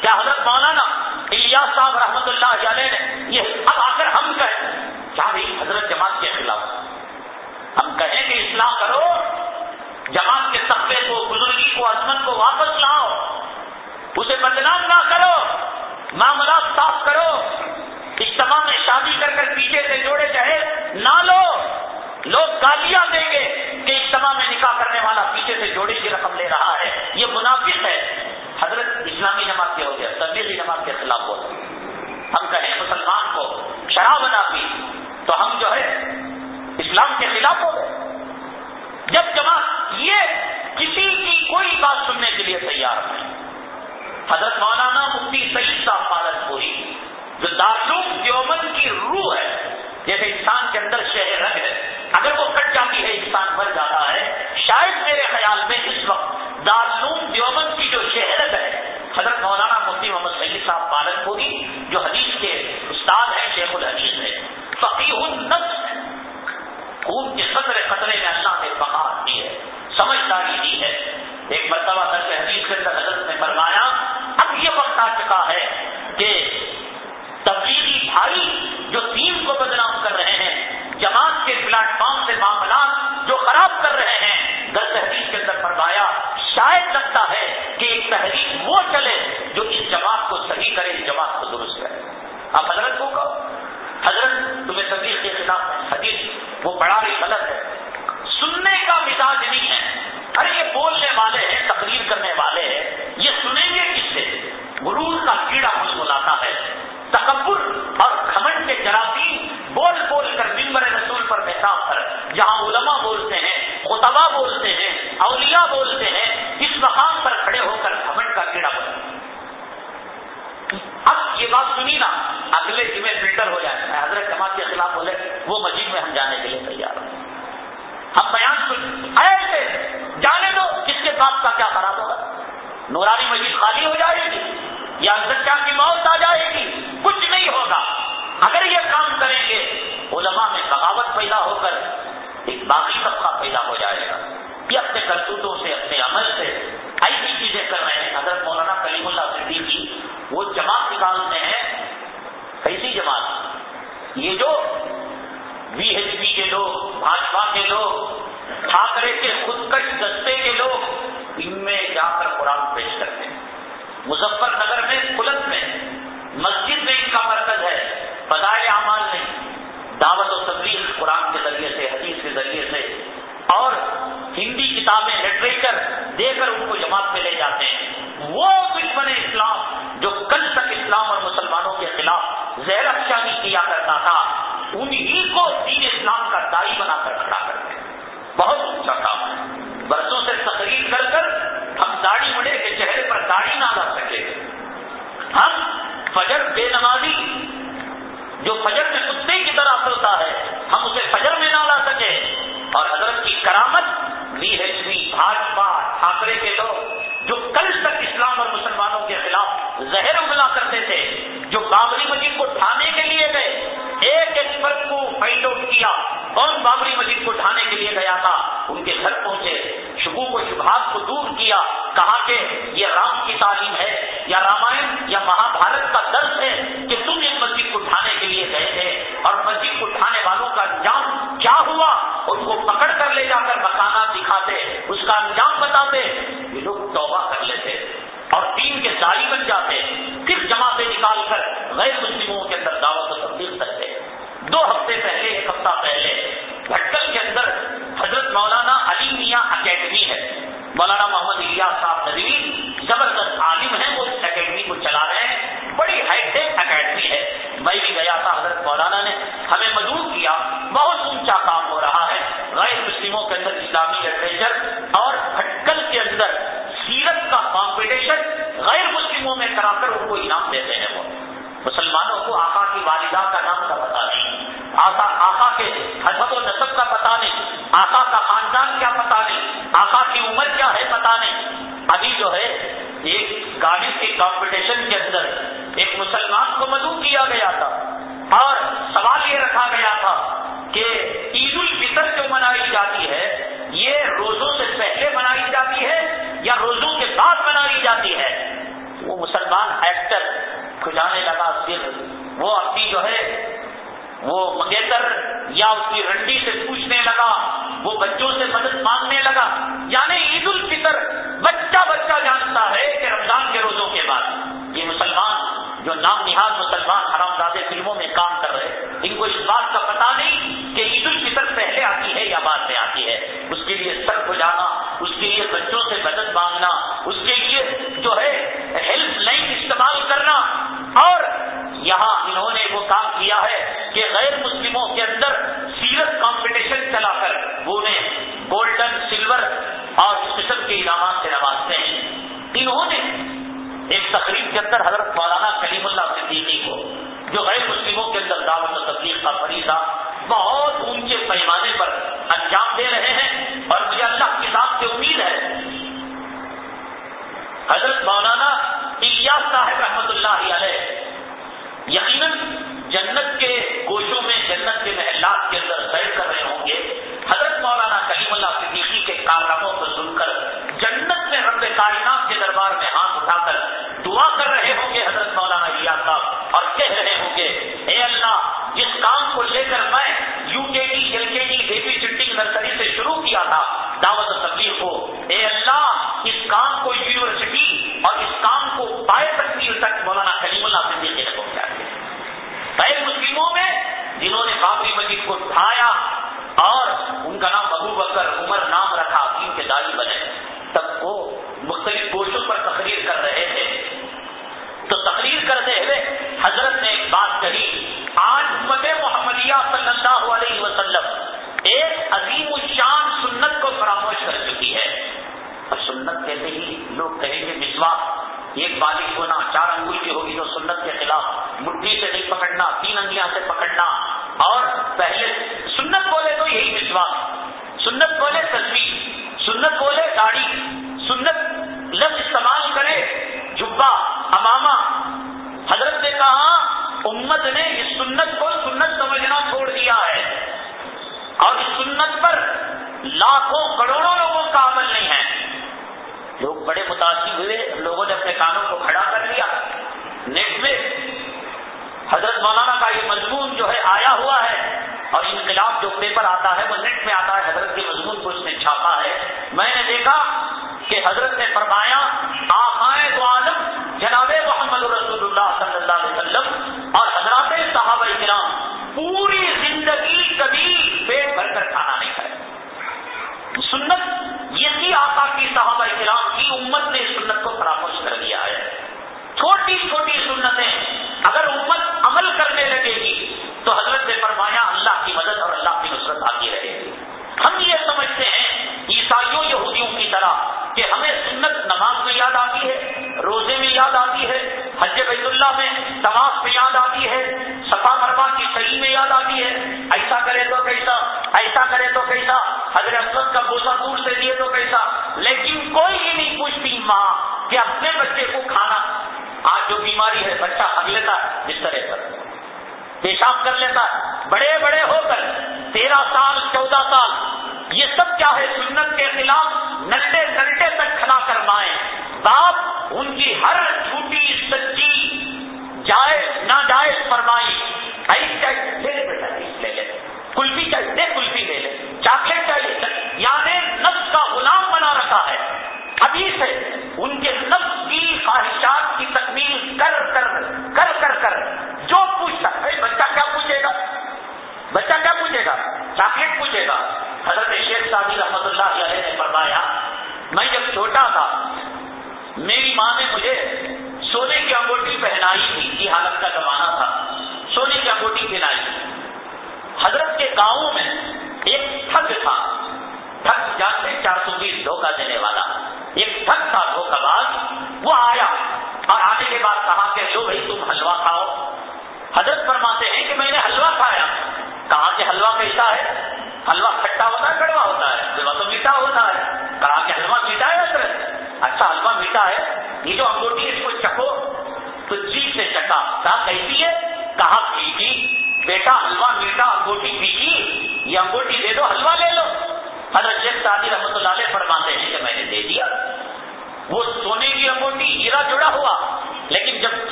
کیا حضرت مولانا الیاس صاحب رحمت اللہ علیہ نے یہ اب آ کر ہم کہیں، کیا بھائی حضرت جماعت کے خلاف؟ ہم کہیں کہ اصلاح کرو، جماعت کے سبے کو، بزرگی کو، عظمت کو واپس لاؤ، اسے بدنام نہ کرو، معاملات صاف کرو اجتماع میں شادی کر کر پیچھے سے جوڑے چاہے، نہ لو۔ لوگ گالیاں دیں گے کہ اجتماع میں نکاح کرنے والا پیچھے سے جوڑے کی رقم لے رہا ہے۔ یہ منافق ہے۔ حضرت اسلامی جماعت کے ہو گیا تبدیلی جماعت کے خلاف بول ہم کہیں مسلمان کو شراب بنا پی تو ہم جو ہے اسلام کے خلاف ہو گئے۔ جب جماعت یہ کسی کی کوئی بات سننے کے لیے تیار نہیں۔ حضرت مولانا مفتی سعید صاحب پالن پوری جو دارالعلوم دیوبند کی روح ہے، جیسے انسان کے اندر خلاف جو نام نہاد مسلمان حرام زادے فلموں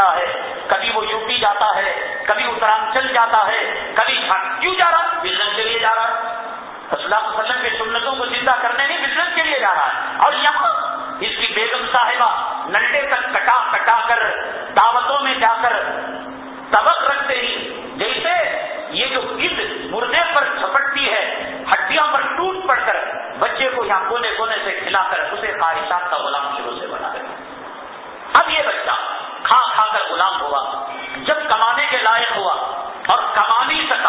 کرتا ہے۔ کبھی وہ یو پی جاتا ہے، کبھی اترانچل جاتا ہے، کبھی کیوں جا رہا؟ بزنس کے لیے جا رہا۔ ہے رسول اللہ وسلم کے سنتوں کو زندہ کرنے میں بزنس کے لیے جا رہا ہے۔ اور یہاں اس کی بیگم صاحبہ نلڈے تک کٹا کٹا کر دعوتوں میں جا کر غلام ہوا جب کمانے کے لائق ہوا اور کمانی سے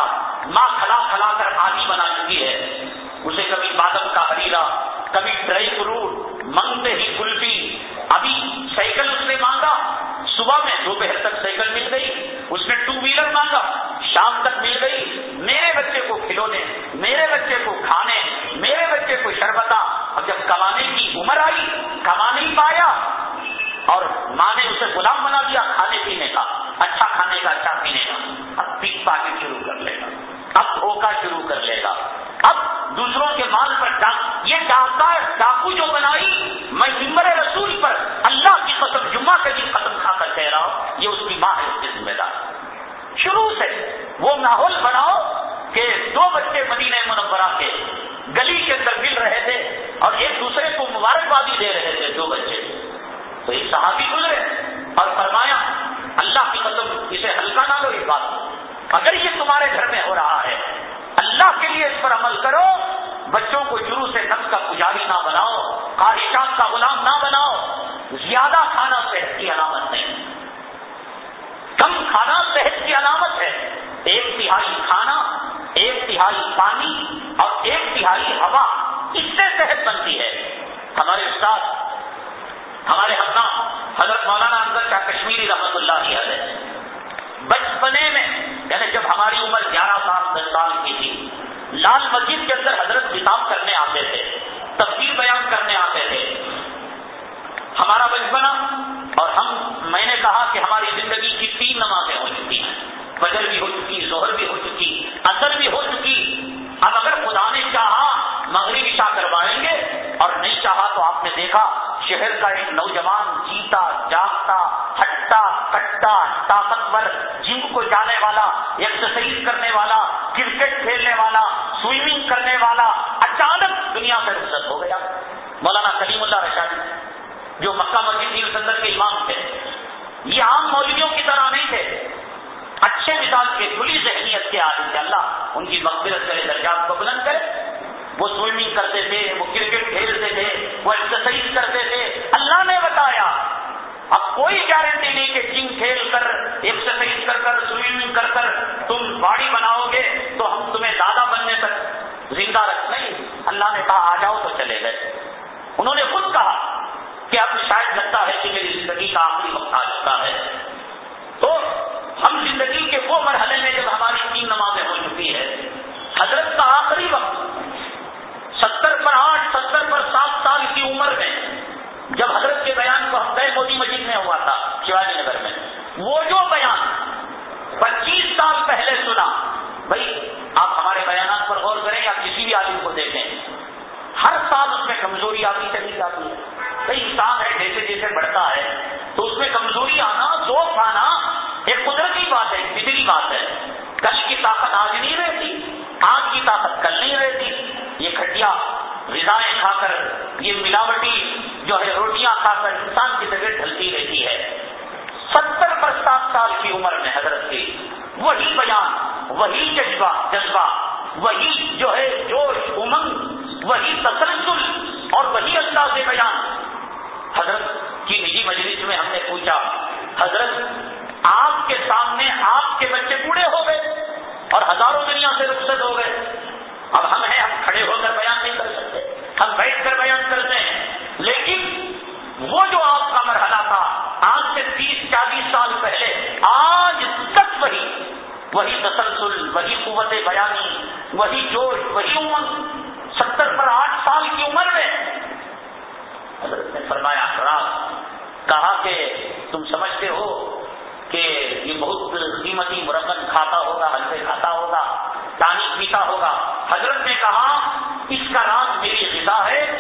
اچانک دنیا سے رخصت ہو گیا۔ مولانا کلیم اللہ رشاد جو مکہ مسجد سندر کے امام تھے، یہ عام مولویوں کی طرح نہیں تھے۔ اچھے مثال کے، کھلی ذہنیت کے عادی سے اللہ ان کی مقبرت کرے، درجات کو بلند کرے۔ وہ سوئمنگ کرتے تھے، وہ کرکٹ کھیلتے تھے، وہ ایکسرسائز کرتے تھے۔ اللہ نے بتایا، اب کوئی گارنٹی نہیں کہ جم کھیل کر ایکسرسائز کر کر سوئمنگ کر کر تم باڑی بناؤ گے تو ہم تمہیں دادا بننے تک زندہ رکھ نہیں۔ اللہ نے کہا، آ جاؤ تو چلے گئے. انہوں نے خود کہا کہ اب شاید لگتا ہے کہ میری زندگی کا آخری وقت آ چکا ہے۔ تو ہم زندگی کے وہ مرحلے میں جب ہماری تین نمازیں ہو چکی ہے حضرت کا آخری وقت ستر پر آٹھ، ستر پر سات سال کی عمر میں جب حضرت کے بیان کو ہم گئے مودی مسجد میں ہوا تھا، شیواجی نگر میں، وہ جو بیان پچیس سال پہلے سنا، بھائی آپ ہمارے بیانات پر غور کریں یا کسی بھی آدمی کو دیکھیں۔ ہر سال اس میں کمزوری آتی چلی جاتی ہے۔ بھائی انسان ہے، جیسے جیسے بڑھتا ہے، تو اس میں کمزوری آنا، ذوق آنا ایک قدرتی بات ہے فطری بات ہے۔ کل کی طاقت آج نہیں رہتی، آج کی طاقت کل نہیں رہتی۔ یہ کھٹیا غذائیں کھا کر، یہ ملاوٹی جو ہے، روٹیاں کھا کر انسان کی طبیعت ڈھلتی رہتی ہے۔ ستر پر سات سال کی عمر میں حضرت کی وہی بیان، وہی جذبہ جذبہ، وہی جو ہے جوش، امنگ، وہی تسلسل اور وہی انداز بیان۔ حضرت کی نجی مجلس میں ہم نے پوچھا، حضرت، آپ کے سامنے آپ کے بچے بوڑھے ہو گئے اور ہزاروں دنیا سے رخصت ہو گئے۔ اب ہم ہیں، ہم کھڑے ہو کر بیان نہیں کر سکتے۔ ہم بیٹھ کر بیان کرتے ہیں۔ لیکن وہ جو آپ کا مرحلہ تھا، آج سے تیس، چالیس سال پہلے، آج تک وہی۔ وہی تسلسل وہی قوت بیانی، وہی جوش، وہی عمر ستر پر آٹھ سال کی عمر میں حضرت نے فرمایا، خراب، کہا کہ تم سمجھتے ہو کہ یہ بہت قیمتی مرکن کھاتا ہوگا ہلکے کھاتا ہوگا، پانی پیتا ہوگا۔ حضرت نے کہا، اس کا نام میری غذا ہے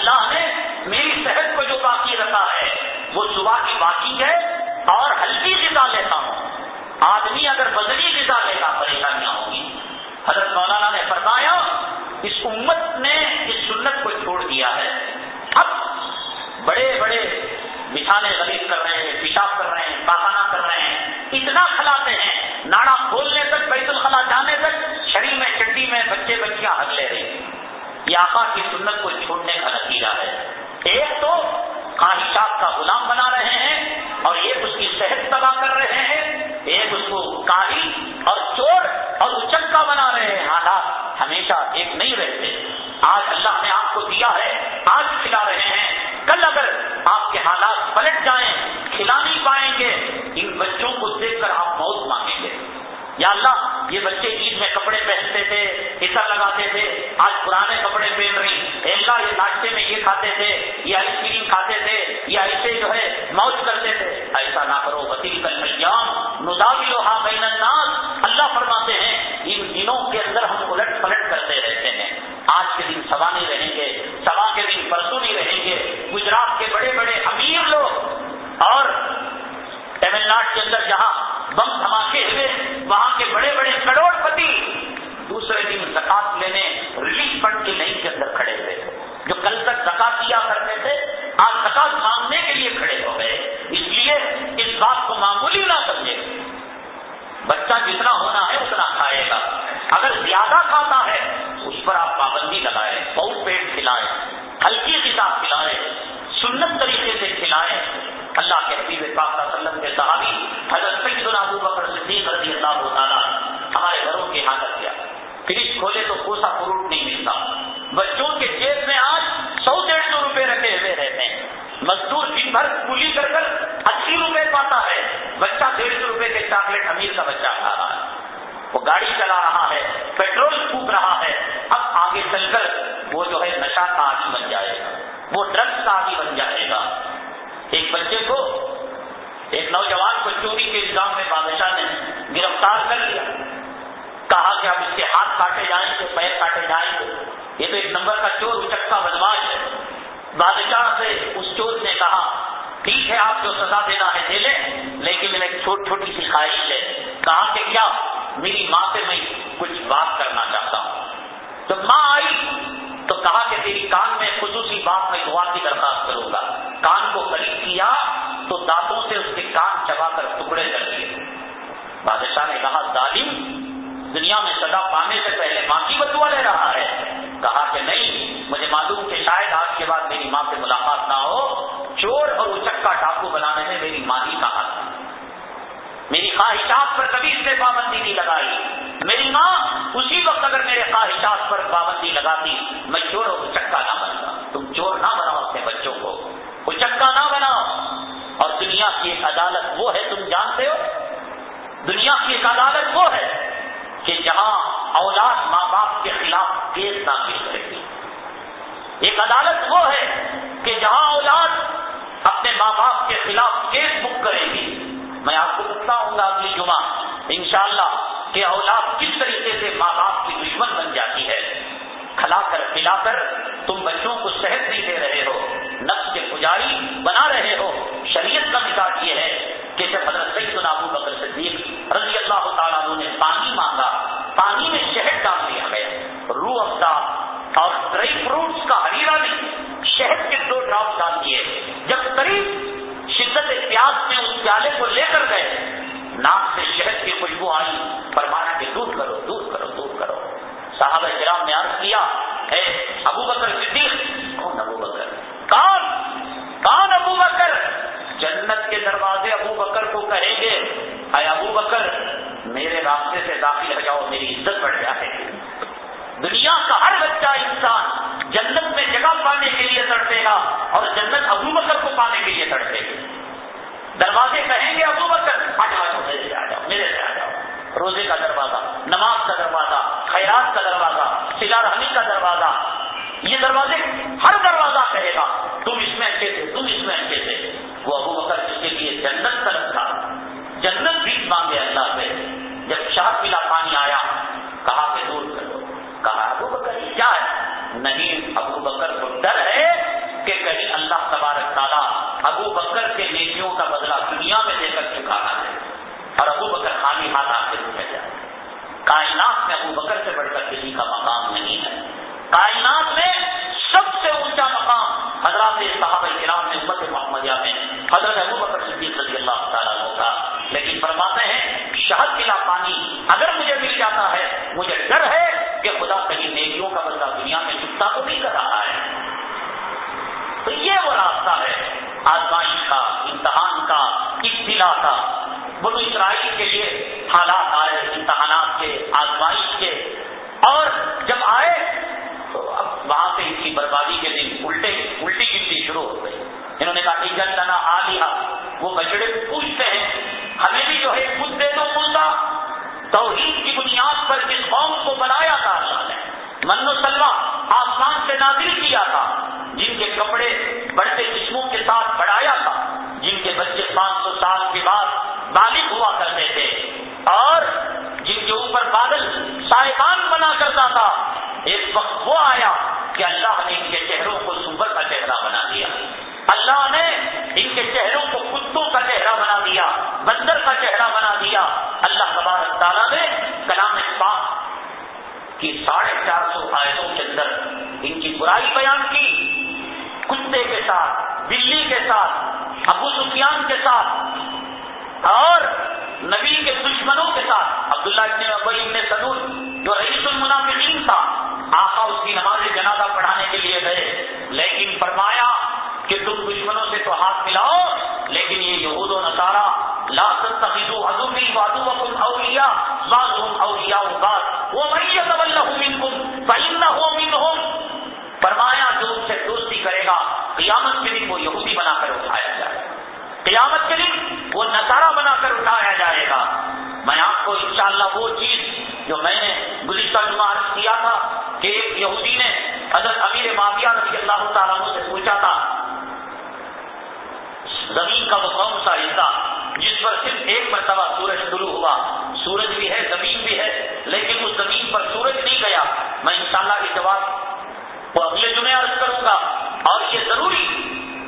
اللہ نے میری صحت کو جو باقی رکھا ہے، وہ صبح کی باقی ہے اور ہلکی غذا لیتا ہوں۔ آدمی اگر بدلی غذا لے گا پریشانیاں ہوں گی حضرت مولانا نے فرمایا، اس امت نے اس سنت کو چھوڑ دیا ہے۔ اب بڑے بڑے بچھانے غریب کر رہے ہیں، پیشاب کر آقا کی سنت کو چھوڑنے کا نتیجہ ہے۔ ایک تو خواہشات کا غلام بنا رہے ہیں اور ایک اس کی صحت تباہ کر رہے ہیں، ایک اس کو کاہی اور چور اور اچکا بنا رہے ہیں۔ حالات ہمیشہ ایک نہیں رہتے۔ آج اللہ نے آپ کو دیا ہے، آج کھلا رہے ہیں۔ کل اگر آپ کے حالات پلٹ جائیں، کھلا نہیں پائیں گے، ان بچوں کو دیکھ کر آپ موت مانگیں گے۔ یا اللہ، یہ بچے عید میں پہنتے تھے، حصہ لگاتے تھے، آج پرانے کپڑے پہن رہی۔ ایسا یہ ناشتے میں یہ کھاتے تھے، یہ آئس کریم کھاتے تھے، یہ ایسے جو ہے موج کرتے تھے۔ ایسا نہ کرو وسیل کل میام نظام خواہشات پر کبھی اس نے پابندی نہیں لگائی۔ میری ماں اسی وقت اگر میرے خواہشات پر پابندی لگاتی، میں چور اور اچکا نہ بنتا تم چور نہ بناؤ اپنے بچوں کو۔ اچکا نہ بناؤ۔ اور دنیا کی ایک عدالت وہ ہے، تم جانتے ہو؟ دنیا کی ایک عدالت وہ ہے کہ جہاں اولاد ماں باپ کے خلاف کیس داخل کرے گی۔ ایک عدالت وہ ہے کہ جہاں اولاد اپنے ماں باپ کے خلاف کیس بک کرے گی۔ میں آپ کو بتاؤں گا اگلی جمعہ، انشاءاللہ کہ اولاد کس طریقے سے ماں باپ کی دشمن بن جاتی ہے۔ کھلا کر پلا کر، تم بچوں کو صحت نہیں دے رہے ہو، نفس کے پجاری بنا رہے ہو۔ شریعت کا مزاج یہ ہے کہ جب حضرت سید ابو بکر صدیق رضی اللہ تعالیٰ نے پانی مانگا، پانی میں شہد ڈال دیا۔ گیا روح افزا اور ڈرائی فروٹس کا ہریرا نہیں، شہد کے دو ڈراپ ڈال دیے۔ جب قریب شدت پیاس میں اس پیالے کو لے کر گئے۔ ناک سے شہد کی خوشبو آئی فرمایا کہ دور کرو دور کرو دور کرو۔ صاحب کرام نے عرض کیا، اے ابو بکر صدیق، کون ابو بکر؟ کون؟ کون ابو بکر؟ جنت کے دروازے ابو بکر کو کہیں گے، اے ابو بکر، میرے راستے سے داخل ہو جاؤ، میری عزت بڑھ جائے دنیا کا ہر بچہ انسان جنت میں جگہ پانے کے لیے تڑپے گا اور جنت ابو بکر کو پانے کے لیے تڑپے گی دروازے کہیں گے ابو بکر آ جاؤ میرے سے آ جاؤ، میرے سے آ جاؤ۔ روزے کا دروازہ، نماز کا دروازہ، خیرات کا دروازہ سلا رحمی کا دروازہ، یہ دروازے ہر دروازہ کہے گا، تم اس میں اچھے تھے، تم اس میں اچھے تھے۔ وہ ابو بکر جس کے لیے جنت طرف تھا جنت بھی مانگے اللہ سے۔ جب شاہ پلا پانی آیا، کہا کہ دور کرو۔ کہا ابو بکر کیا ہے؟ نہیں، ابو بکر کو ڈر ہے کہ کہیں اللہ تبارک تعالیٰ ابو بکر کے دنیا میں دے کر چکانا ہے۔ اور ابو بکر خالی ہاتھ آ کے رکے جائے۔ کائنات میں ابو بکر سے بڑھ کر کسی کا مقام نہیں ہے۔ کائنات میں سب سے اونچا مقام حضرات صحابہ کرام نے امت محمدیہ میں حضرت ابو بکر صدیق رضی اللہ تعالیٰ ہوگا لیکن فرماتے ہیں، شہد پلا پانی اگر مجھے مل جاتا ہے، مجھے ڈر ہے کہ خدا کہیں نیکیوں کا بدلہ دنیا میں چکتا تو نہیں کر رہا ہے۔ تو یہ وہ راستہ ہے آزمائش کا، امتحان کا، اطلاع کا۔ بنو اسرائیل کے لیے حالات آئے، امتحانات کے، آزمائش کے۔ اور جب آئے، تو اب وہاں سے ان کی بربادی کے دن الٹے، الٹی گنتی شروع ہو گئی۔ انہوں نے کہا کہ جنا آ لیا وہ بچڑے پوچھتے ہیں، ہمیں بھی جو ہے خود دے دو ملتا توحید کی بنیاد پر جس قوم کو بنایا تھا اللہ نے من و سلوا آسمان سے نازل کیا تھا، جن کے کپڑے بڑھتے کے ساتھ بڑھایا تھا، جن کے بچے پانچ سو سال کے بعد بالغ ہوا کرتے تھے اور جن کے اوپر بادل سائبان بنا کرتا تھا۔ ایک وقت وہ آیا کہ اللہ نے ان کے چہروں کو سور کا چہرہ بنا دیا۔ اللہ نے ان کے چہروں کو کتوں کا چہرہ بنا دیا، بندر کا چہرہ بنا دیا۔ اللہ تبارک تعالیٰ نے کلام پاک کی ساڑھے چار سو آیتوں کے اندر ان کی برائی بیان کی۔ کتے کے ساتھ بلی کے ساتھ، ابو سفیان کے ساتھ، اور نبی کے دشمنوں کے ساتھ۔ عبداللہ ابن ابئی ابن سدور جو رئیس المنافقین تھا، آقا اس کی نماز جنازہ نسارا بنا کر اٹھایا جائے گا۔ میں آپ کو انشاءاللہ وہ چیز جو میں نے گزشتہ جمعہ عرض کیا تھا کہ ایک یہودی نے حضرت امیر معافیہ رضی اللہ تعالیٰ سے پوچھا تھا، زمین کا وہ کون سا حصہ جس پر صرف ایک مرتبہ سورج شروع ہوا، سورج بھی ہے، زمین بھی ہے، لیکن اس زمین پر سورج نہیں گیا۔ میں انشاءاللہ کے جواب کو اگلے جمعے عرض کروں گا۔ اور یہ ضروری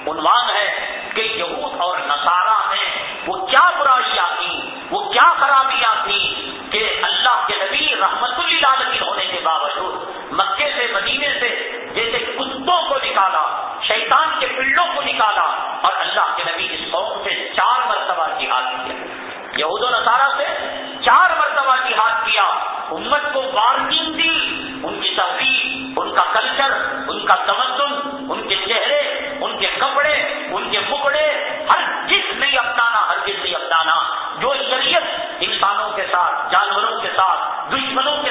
عنوان ہے کہ یہود اور نصارہ میں وہ کیا برائیاں تھی وہ کیا خرابیاں تھی کہ اللہ کے نبی رحمت اللہ ہونے کے باوجود مکے سے، مدینے سے جیسے کتوں کو نکالا، شیطان کے پلوں کو نکالا اور اللہ کے نبی اس قوم سے چار مرتبہ جہاد کیا۔ یہود و نصارہ سے چار مرتبہ جہاد کیا۔ امت کو وارننگ دی۔ ان کی تفریح ان کا کلچر، ان کا تمدن، ان کے چہرے ان کے کپڑے، ان کے مکڑے، ہر چیز نہیں اپنانا، ہر چیز نہیں اپنانا، جو شریعت انسانوں کے ساتھ، جانوروں کے ساتھ، دشمنوں